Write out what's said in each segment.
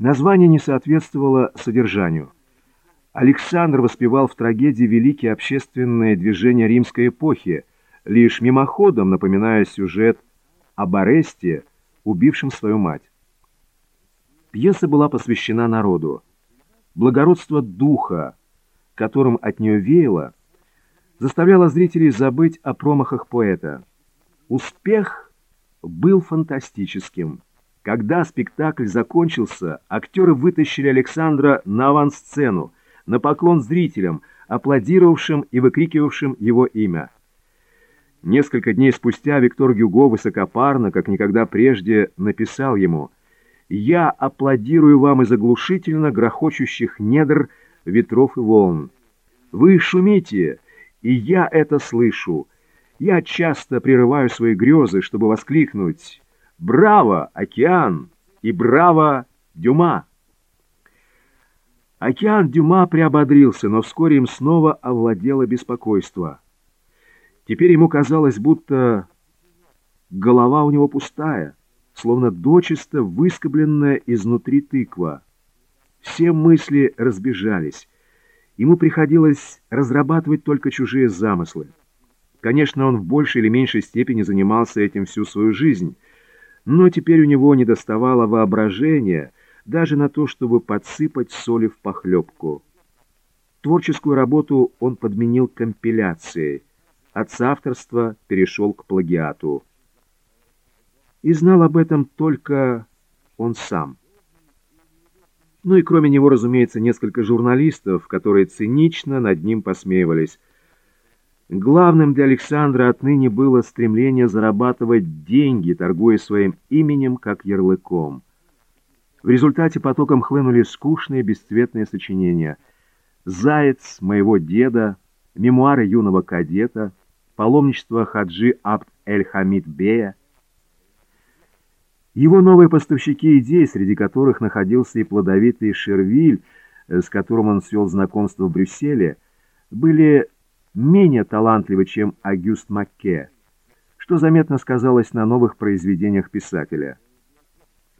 Название не соответствовало содержанию. Александр воспевал в трагедии великие общественные движения римской эпохи, лишь мимоходом напоминая сюжет об аресте, убившем свою мать. Пьеса была посвящена народу. Благородство духа, которым от нее веяло, заставляло зрителей забыть о промахах поэта. Успех был фантастическим. Когда спектакль закончился, актеры вытащили Александра на авансцену, на поклон зрителям, аплодировавшим и выкрикивавшим его имя. Несколько дней спустя Виктор Гюго высокопарно, как никогда прежде, написал ему «Я аплодирую вам из оглушительно грохочущих недр ветров и волн. Вы шумите, и я это слышу. Я часто прерываю свои грезы, чтобы воскликнуть «Браво, океан!» и «Браво, Дюма!» Океан Дюма приободрился, но вскоре им снова овладело беспокойство. Теперь ему казалось, будто голова у него пустая, словно дочисто выскобленная изнутри тыква. Все мысли разбежались. Ему приходилось разрабатывать только чужие замыслы. Конечно, он в большей или меньшей степени занимался этим всю свою жизнь, но теперь у него не доставало воображения даже на то, чтобы подсыпать соли в похлебку. Творческую работу он подменил компиляцией, от соавторства перешел к плагиату. И знал об этом только он сам. Ну и кроме него, разумеется, несколько журналистов, которые цинично над ним посмеивались. Главным для Александра отныне было стремление зарабатывать деньги, торгуя своим именем как ярлыком. В результате потоком хлынули скучные бесцветные сочинения. «Заяц моего деда», «Мемуары юного кадета», «Паломничество Хаджи Абд-эль-Хамид Бея», его новые поставщики идей, среди которых находился и плодовитый Шервиль, э, с которым он свел знакомство в Брюсселе, были менее талантливы, чем Агюст Макке, что заметно сказалось на новых произведениях писателя.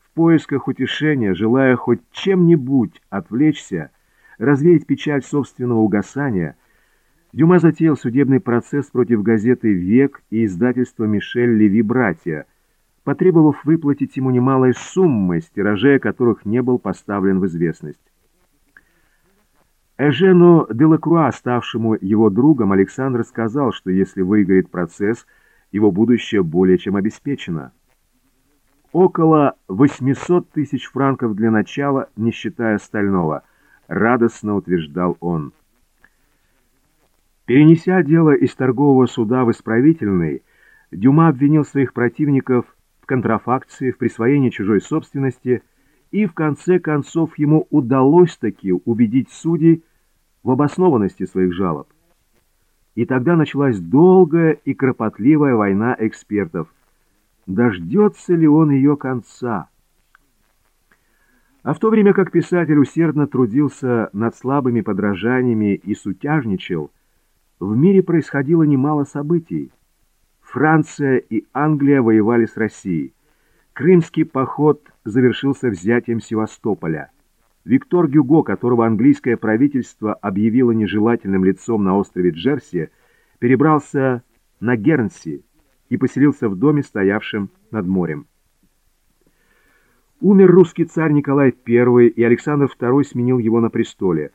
В поисках утешения, желая хоть чем-нибудь отвлечься, развеять печаль собственного угасания, Дюма затеял судебный процесс против газеты «Век» и издательства «Мишель Леви Братья», потребовав выплатить ему немалые суммы, с которых не был поставлен в известность. Эжену Делакруа, ставшему его другом, Александр сказал, что если выиграет процесс, его будущее более чем обеспечено. Около 800 тысяч франков для начала, не считая остального, радостно утверждал он. Перенеся дело из торгового суда в исправительный, Дюма обвинил своих противников контрафакции, в присвоении чужой собственности, и в конце концов ему удалось таки убедить судей в обоснованности своих жалоб. И тогда началась долгая и кропотливая война экспертов. Дождется ли он ее конца? А в то время как писатель усердно трудился над слабыми подражаниями и сутяжничал, в мире происходило немало событий. Франция и Англия воевали с Россией. Крымский поход завершился взятием Севастополя. Виктор Гюго, которого английское правительство объявило нежелательным лицом на острове Джерси, перебрался на Гернси и поселился в доме, стоявшем над морем. Умер русский царь Николай I, и Александр II сменил его на престоле.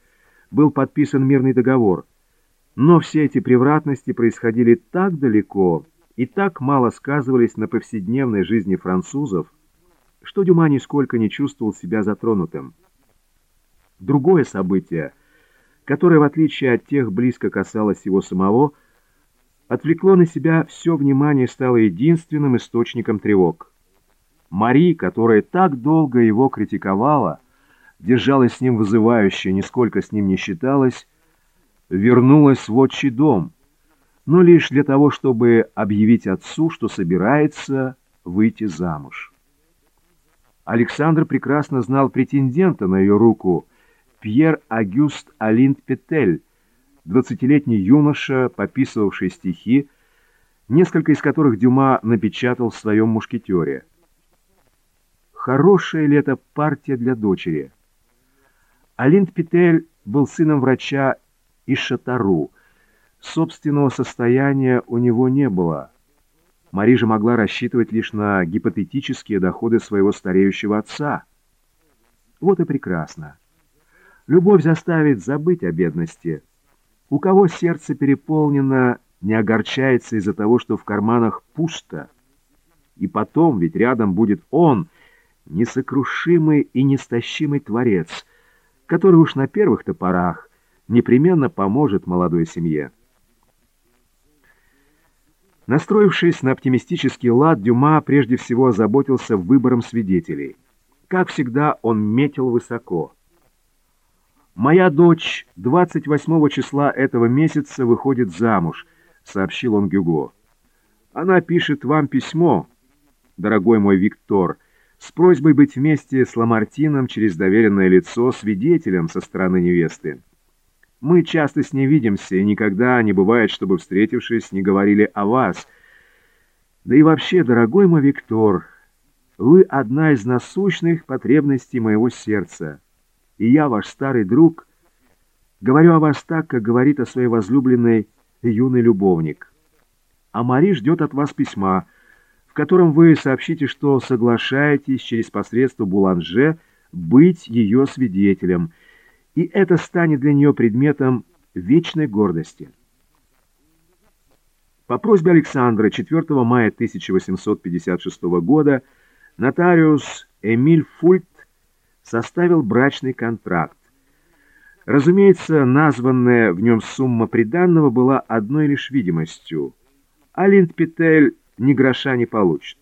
Был подписан мирный договор. Но все эти превратности происходили так далеко, и так мало сказывались на повседневной жизни французов, что Дюма нисколько не чувствовал себя затронутым. Другое событие, которое, в отличие от тех, близко касалось его самого, отвлекло на себя все внимание и стало единственным источником тревог. Мари, которая так долго его критиковала, держалась с ним вызывающе, нисколько с ним не считалась, вернулась в отчий дом — но лишь для того, чтобы объявить отцу, что собирается выйти замуж. Александр прекрасно знал претендента на ее руку, Пьер Агюст Алинт Петель, двадцатилетний юноша, пописывавший стихи, несколько из которых Дюма напечатал в своем мушкетере. хорошая ли это партия для дочери. Алинд Петель был сыном врача из Шатару. Собственного состояния у него не было. Мари же могла рассчитывать лишь на гипотетические доходы своего стареющего отца. Вот и прекрасно. Любовь заставит забыть о бедности. У кого сердце переполнено, не огорчается из-за того, что в карманах пусто. И потом, ведь рядом будет он, несокрушимый и нестащимый творец, который уж на первых-то порах непременно поможет молодой семье. Настроившись на оптимистический лад, Дюма прежде всего озаботился выбором свидетелей. Как всегда, он метил высоко. «Моя дочь 28 числа этого месяца выходит замуж», — сообщил он Гюго. «Она пишет вам письмо, дорогой мой Виктор, с просьбой быть вместе с Ламартином через доверенное лицо свидетелем со стороны невесты. Мы часто с ней видимся, и никогда не бывает, чтобы, встретившись, не говорили о вас. Да и вообще, дорогой мой Виктор, вы одна из насущных потребностей моего сердца, и я, ваш старый друг, говорю о вас так, как говорит о своей возлюбленной юный любовник. А Мари ждет от вас письма, в котором вы сообщите, что соглашаетесь через посредство Буланже быть ее свидетелем — и это станет для нее предметом вечной гордости. По просьбе Александра 4 мая 1856 года нотариус Эмиль Фульт составил брачный контракт. Разумеется, названная в нем сумма приданного была одной лишь видимостью. А Линд-Петель ни гроша не получит.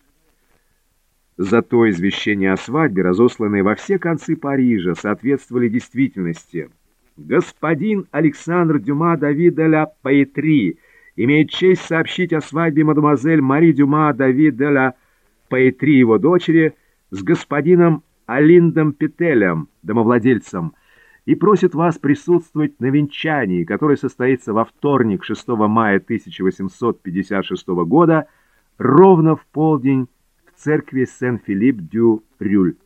Зато извещения о свадьбе, разосланные во все концы Парижа, соответствовали действительности. Господин Александр Дюма Давида ля Паэтри имеет честь сообщить о свадьбе мадемуазель Мари Дюма Давида ля Паэтри, его дочери, с господином Алиндом Петелем, домовладельцем, и просит вас присутствовать на венчании, которое состоится во вторник, 6 мая 1856 года, ровно в полдень церкви Сен-Филипп-дю-Рюль.